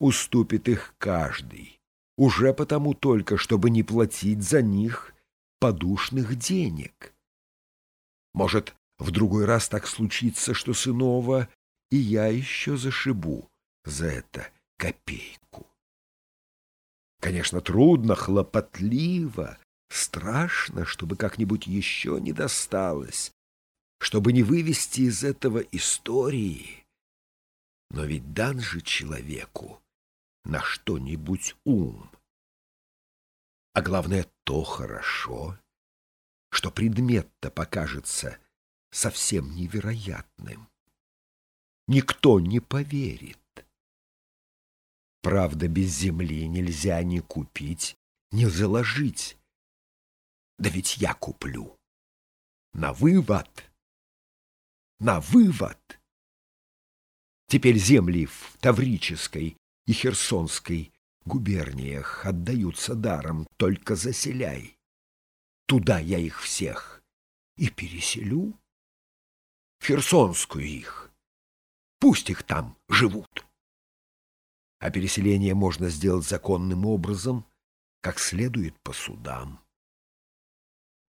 уступит их каждый, уже потому только, чтобы не платить за них подушных денег. Может, в другой раз так случится, что сынова и я еще зашибу за это копейку. Конечно, трудно, хлопотливо, страшно, чтобы как-нибудь еще не досталось, чтобы не вывести из этого истории. Но ведь дан же человеку на что-нибудь ум. А главное, то хорошо, что предмет-то покажется совсем невероятным. Никто не поверит. Правда, без земли нельзя ни купить, ни заложить. Да ведь я куплю. На вывод. На вывод. Теперь земли в Таврической и Херсонской губерниях отдаются даром, только заселяй. Туда я их всех и переселю. В Херсонскую их. Пусть их там живут а переселение можно сделать законным образом, как следует по судам.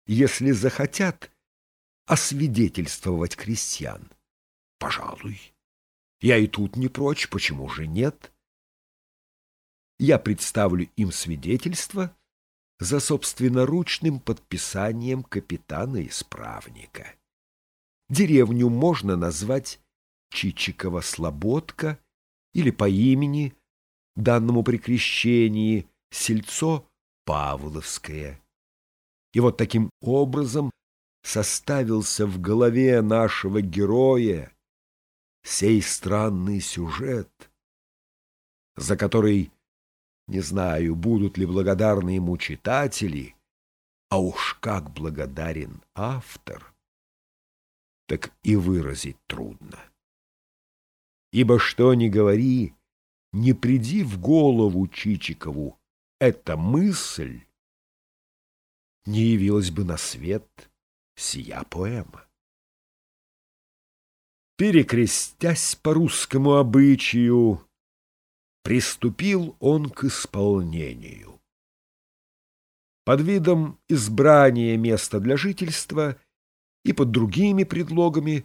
Если захотят освидетельствовать крестьян, пожалуй, я и тут не прочь, почему же нет? Я представлю им свидетельство за собственноручным подписанием капитана-исправника. Деревню можно назвать Чичикова-Слободка или по имени, данному при крещении, сельцо Павловское. И вот таким образом составился в голове нашего героя сей странный сюжет, за который, не знаю, будут ли благодарны ему читатели, а уж как благодарен автор, так и выразить трудно. Ибо что ни говори, не приди в голову Чичикову эта мысль, не явилась бы на свет сия поэма. Перекрестясь по русскому обычаю, приступил он к исполнению. Под видом избрания места для жительства и под другими предлогами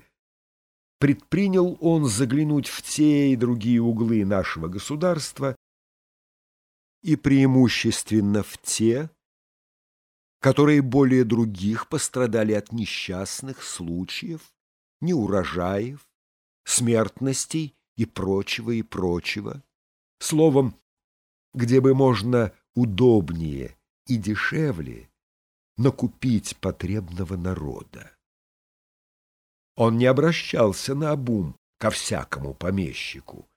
предпринял он заглянуть в те и другие углы нашего государства и преимущественно в те, которые более других пострадали от несчастных случаев, неурожаев, смертностей и прочего, и прочего. Словом, где бы можно удобнее и дешевле накупить потребного народа. Он не обращался на обум ко всякому помещику,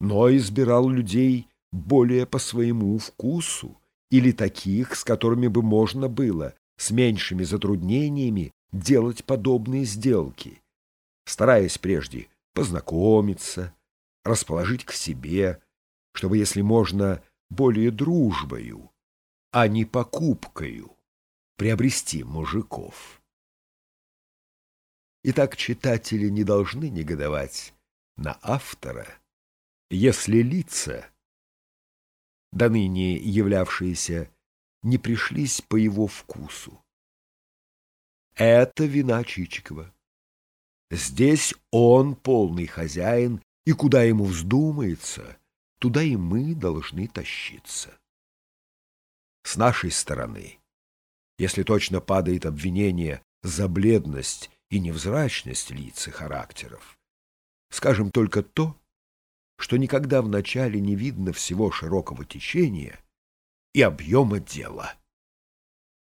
но избирал людей более по своему вкусу или таких, с которыми бы можно было с меньшими затруднениями делать подобные сделки, стараясь прежде познакомиться, расположить к себе, чтобы, если можно, более дружбою, а не покупкою приобрести мужиков. Итак, читатели не должны негодовать на автора, если лица, до ныне являвшиеся, не пришлись по его вкусу. Это вина Чичикова. Здесь он полный хозяин, и куда ему вздумается, туда и мы должны тащиться. С нашей стороны, если точно падает обвинение за бледность и невзрачность лиц и характеров. Скажем только то, что никогда вначале не видно всего широкого течения и объема дела.